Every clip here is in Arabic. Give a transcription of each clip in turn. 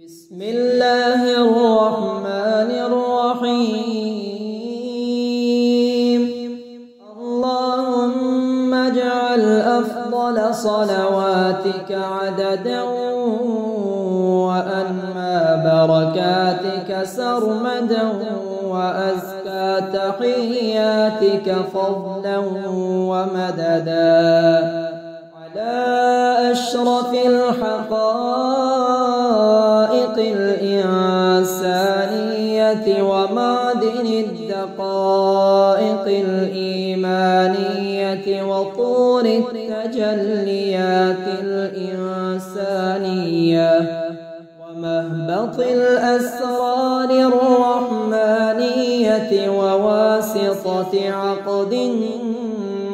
بسم الله الرحمن الرحيم. اللهم اجعل أفضل صلواتك عددا وأنمى بركاتك سرمدا وأزكى تحياتك فضلا ومددا. على أشرف الحقائق ومعدن الدقائق الإيمانية وطور التجليات الإنسانية ومهبط الأسرار الرحمانية وواسطة عقد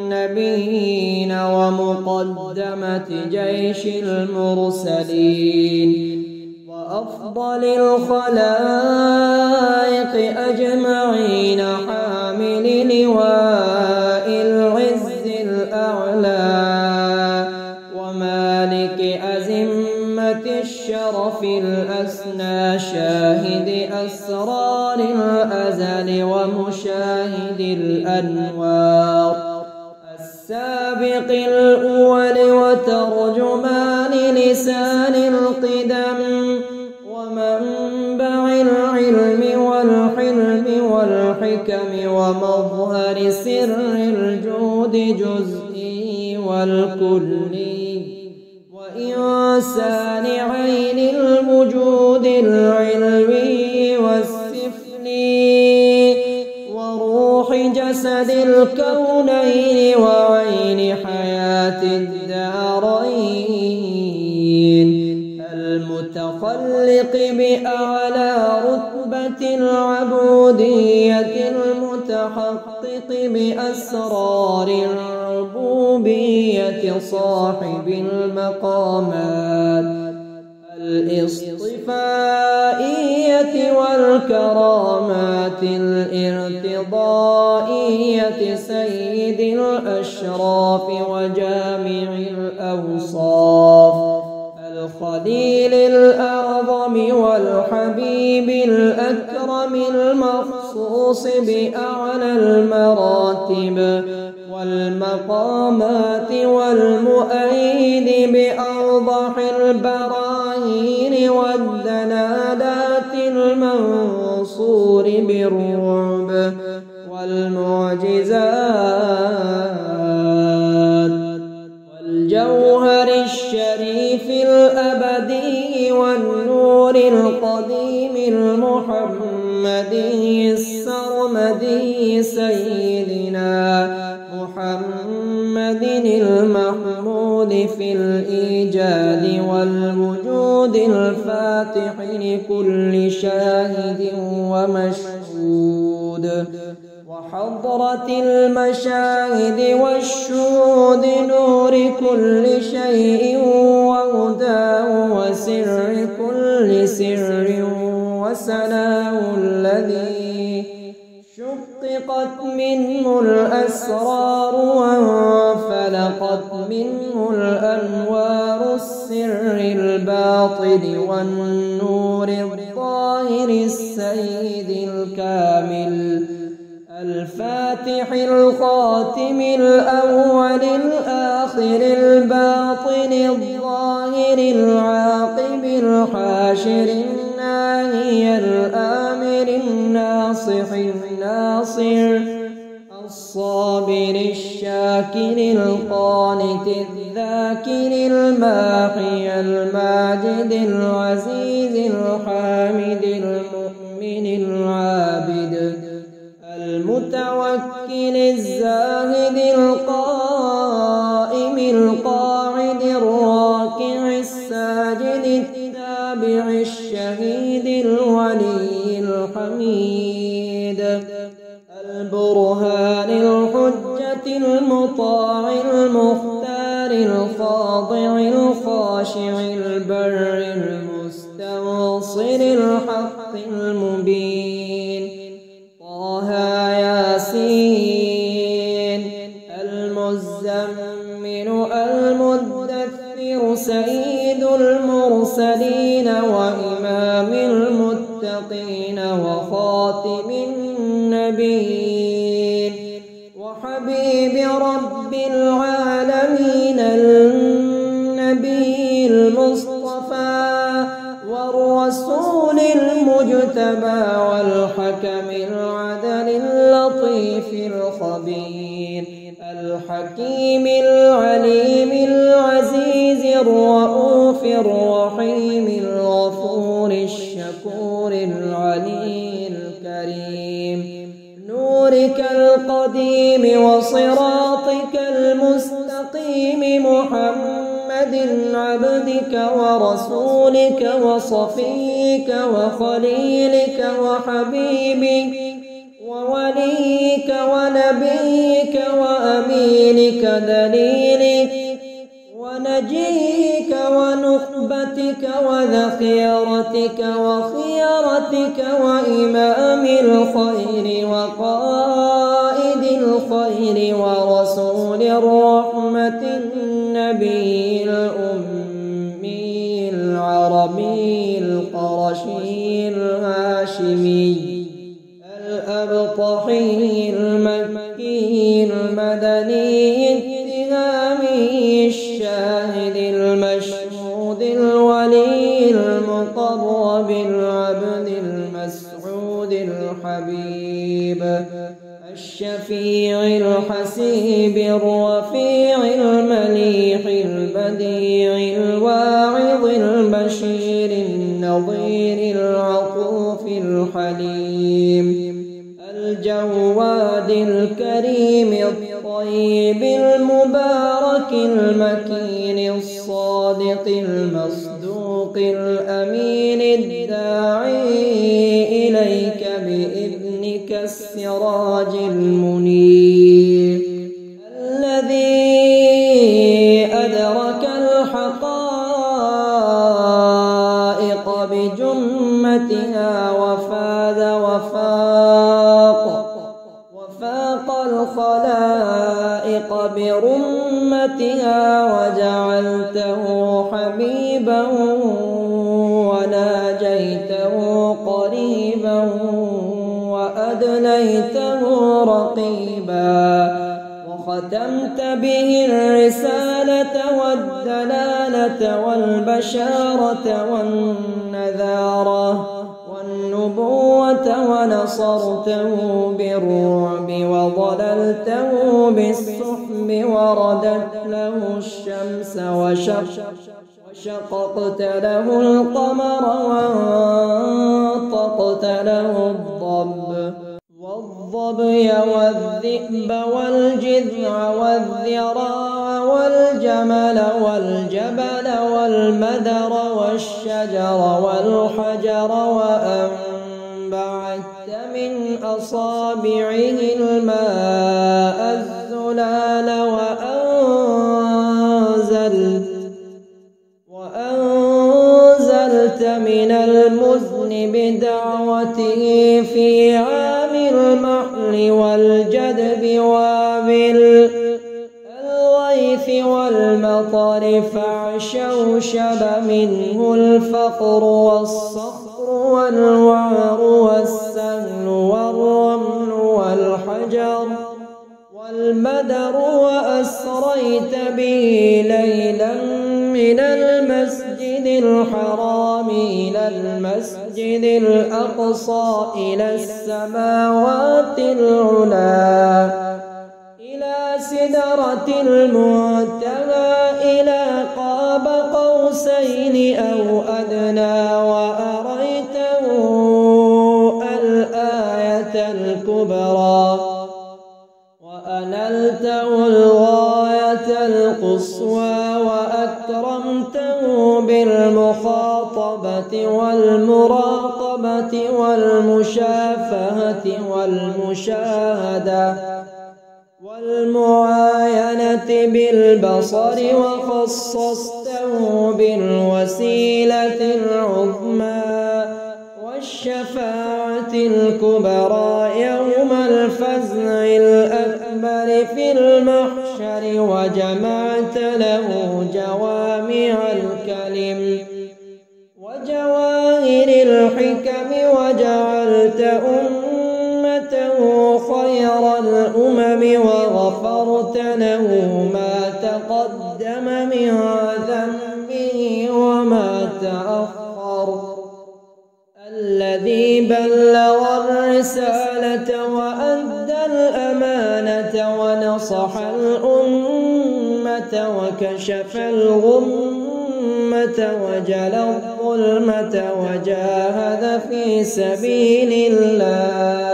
النبيين ومقدمة جيش المرسلين وأفضل الخلائق أجمعين حامل لواء العز الأعلى ومالك أزمة الشرف الأسنى شاهد أسرار الأزل ومشاهد الأنوار السابق الأول وترجمان لسان القدم والحكم ومظهر سر الجود جزئي والكلي وإنسان عين الوجود العلمي والسفلي وروح جسد الكونين وعين حياة الدارين المتخلق بأعلى العبودية المتحقق بأسرار الربوبية صاحب المقامات الإصطفائية والكرامات الإرتضائية سيد الأشراف وجامع الأوصاف الخليل والحبيب الأكرم المخصوص بأعلى المراتب والمقامات والمؤيد بأوضح البراهين الفاتح لكل شاهد ومشهود. وحضرة المشاهد والشهود نور كل شيء وهداه وسر كل سر وسلام الذي شققت منه الأسرار وانفلقت منه الأنوار السر الباطن والنور الظاهر السيد الكامل الفاتح الخاتم الأول الآخر الباطن الظاهر العاقب الحاشر الناصر الصابر الشاكر القانت الذاكر الماحي الماجد العزيز الحامد المؤمن العابد المتوكل الزاهد القائم القاعد الراكع الساجد التابع الشهيد الولي الحميد. البرهان الحجة المطاع المختار الخاضع الخاشع البر المستنصر الحق وخليلك وحبيبك ووليك ونبيك وأمينك دليلك ونجيك ونخبتك وذخيرتك وخيرتك وإمام الخير وقائد الخير ورسول الرحمة الولي المقرب العبد المسعود الحبيب الشفيع الحسيب الرفيع المليح البديع الواعظ البشير النظير العطوف الحليم الجواد الكريم الطيب المبارك المكين الصادق المصدوق الأمين الداعي إليك بإذنك السراج. وختمت به الرسالة والدلالة والبشارة والنذارة والنبوة ونصرته بالرعب وضللته بالسحب وردت له الشمس وشق وشققت له القمر وانطقت له والظبي والذئب والجذع والذراع والجمل والجبل والمدر والشجر والحجر وأنبعت من أصابعه الماء الزلال السماوات العلا إلى سدرة المنتهى إلى قاب قوسين أو أدنى وأريته الآية الكبرى. وأنلته الغاية القصوى وأكرمته بالمخاطبة والمراقبة. والمشافهة والمشاهدة والمعاينة بالبصر وخصصته بالوسيلة العظمى والشفاعة الكبرى يوم الفزع الأكبر في المحشر وجمعت له جوامع وغفرت له ما تقدم من ذنبه وما تأخر. الذي بلغ الرسالة وأدى الأمانة ونصح الأمة وكشف الغمة وجلى الظلمة وجاهد في سبيل الله.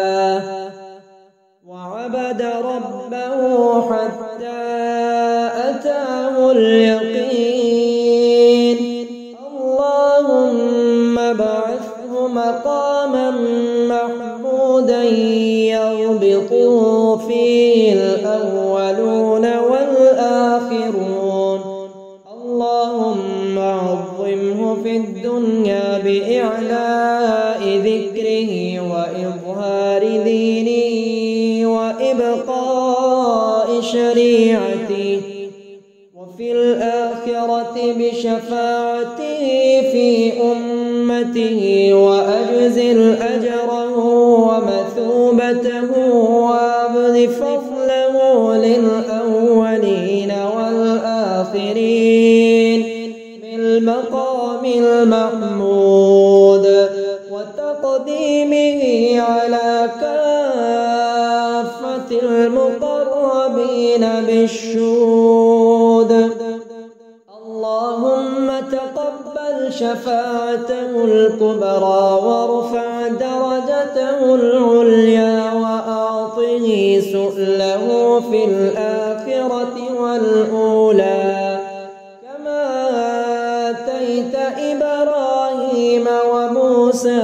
حتى أتاه اليقين. اللهم بعثه مقاما محمودا يربط فيه الأولون والآخرون. اللهم عظمه في الدنيا بإعلاء ذكره وإظهار دينه وإبقاء شريعته وفي الآخرة بشفاعته في أمته وأجزل أجره شفاعته الكبرى وارفع درجته العليا وأعطه سؤله في الآخرة والأولى. كما آتيت إبراهيم وموسى.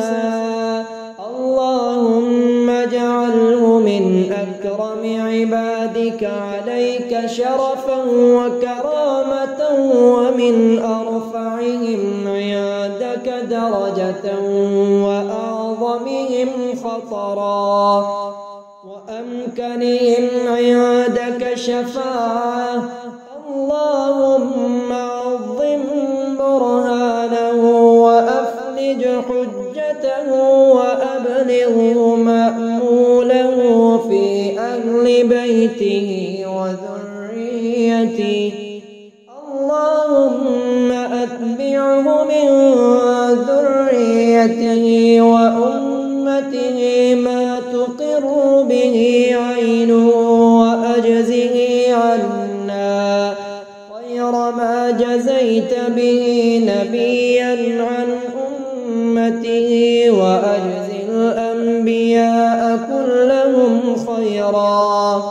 اللهم اجعله من أكرم عبادك عليك شرفا وكرامة ومن عندك درجة وأعظمهم خطرا وأمكنهم عندك شفاعة. اللهم عظم برهانه وأفلج حجته وأبلغه مأموله في أهل بيته وذريته. ما جزيت به نبيا عن أمته وأجز الأنبياء كلهم خيرا.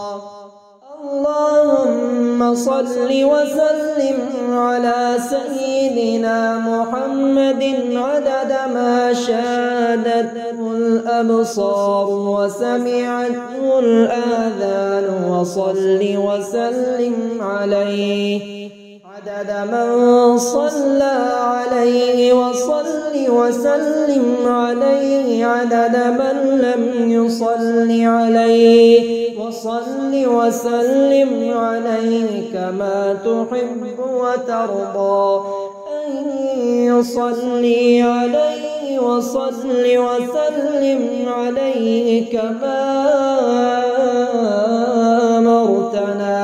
اللهم صل وسلم على سيدنا محمد عدد ما شاهدته الأبصار وسمعته الآذان وصل وسلم عليه. عدد من صلى عليه وصل وسلم عليه عدد من لم يصل عليه وصل وسلم عليه كما تحب وترضى. أن يصلي عليه وصل وسلم عليه كما أمرتنا.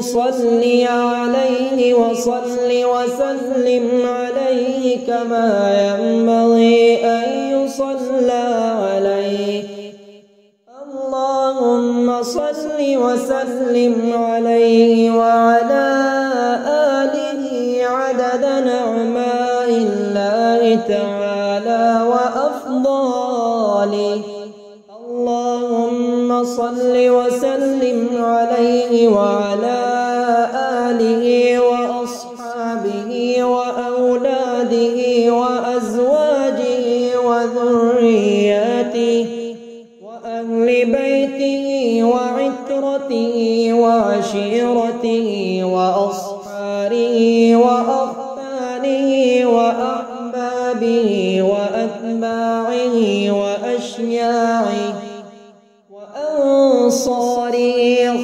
نصلي عليه وصل وسلم عليه كما ينبغي أن يصلى عليه. اللهم صل وسلم عليه وعلى آله عدد نعماء الله تعالى وأفضاله. اللهم صل وسلم عليه وعلى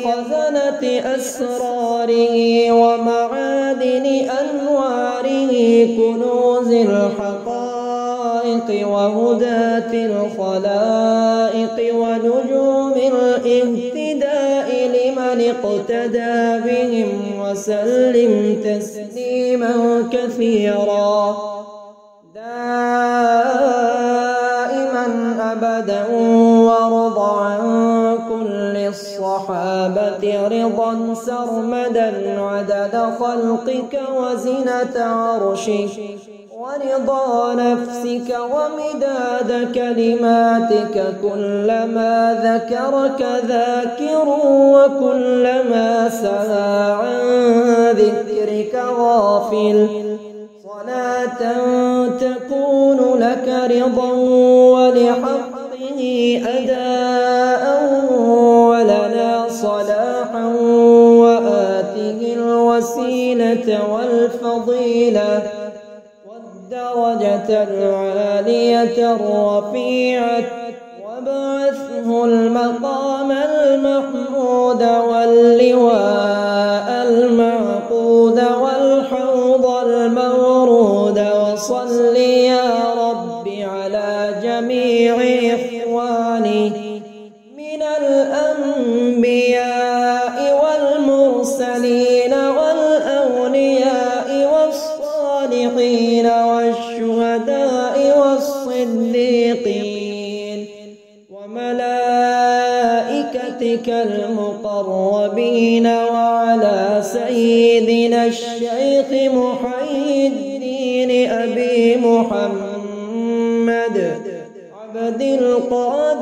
خزنة أسراره ومعادن أنواره كنوز الحقائق وهداة الخلائق ونجوم الاهتداء لمن اقتدى بهم وسلم تسليما كثيرا. سرمدا عدد خلقك وزنة عرشك ورضا نفسك ومداد كلماتك كلما ذكرك ذاكر وكلما سهى عن ذكرك غافل. صلاة تكون لك رضا ولحقه أداء والفضيلة والدرجة العالية الرفيعة وابعثه المقام المحمود واللواء.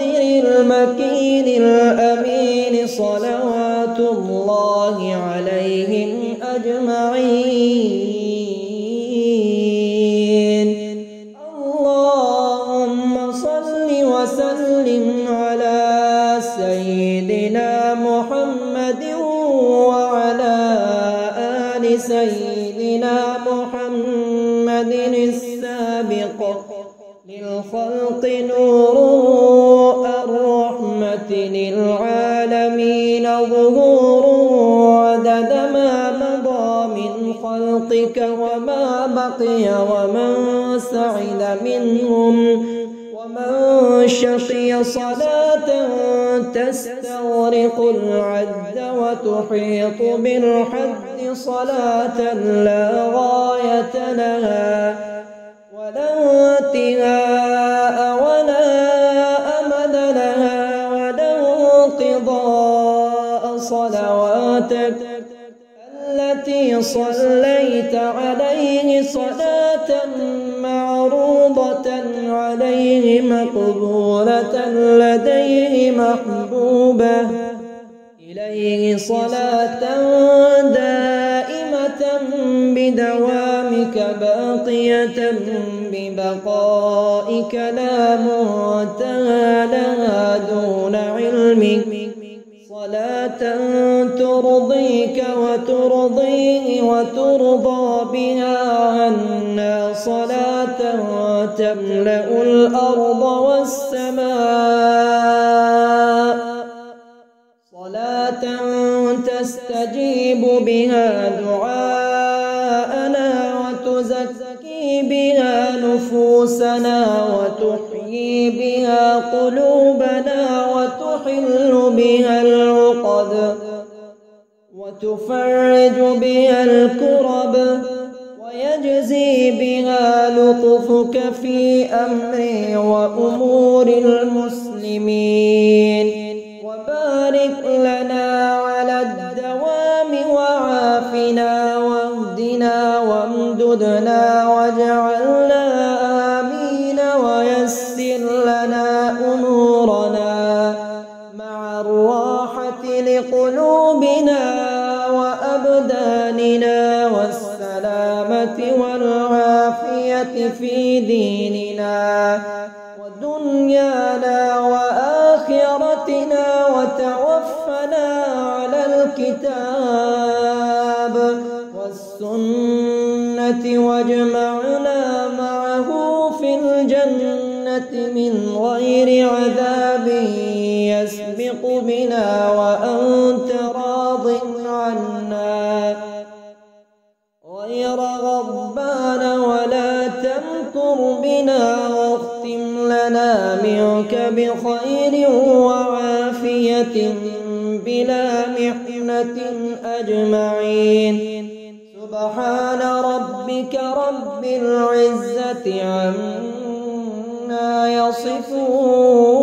القادر المكين الأمين صلوات الله عليهم أجمعين. اللهم صل وسلم على سيدنا محمد وعلى آل سيدنا بقي ومن سعد منهم ومن شقي صلاة تستغرق العد وتحيط بالحد صلاة لا غاية لها ولا انتهاء. صليت عليه صلاة معروضة عليه مقبولة لديه محبوبة. إليه صلاة دائمة بدوامك باقية ببقائك لا منتهى لها دون علمك. وترضى بها عنا صلاة تملأ الأرض والسماء. صلاة تستجيب بها دعاءنا وتزكي بها نفوسنا وتحيي بها قلوبنا وتحل بها العقد. وتفرج بها الكرب ويجزي بها لطفك في أمري وأمور المسلمين. وبارك لنا على الدوام وعافنا واهدنا وامددنا واجعلنا في ديننا ودنيانا وآخرتنا وتوفنا على الكتاب والسنة واجمعنا معه في الجنة من غير عذاب بخير وعافية بلا محنة أجمعين. سبحان ربك رب العزة عما يصفون.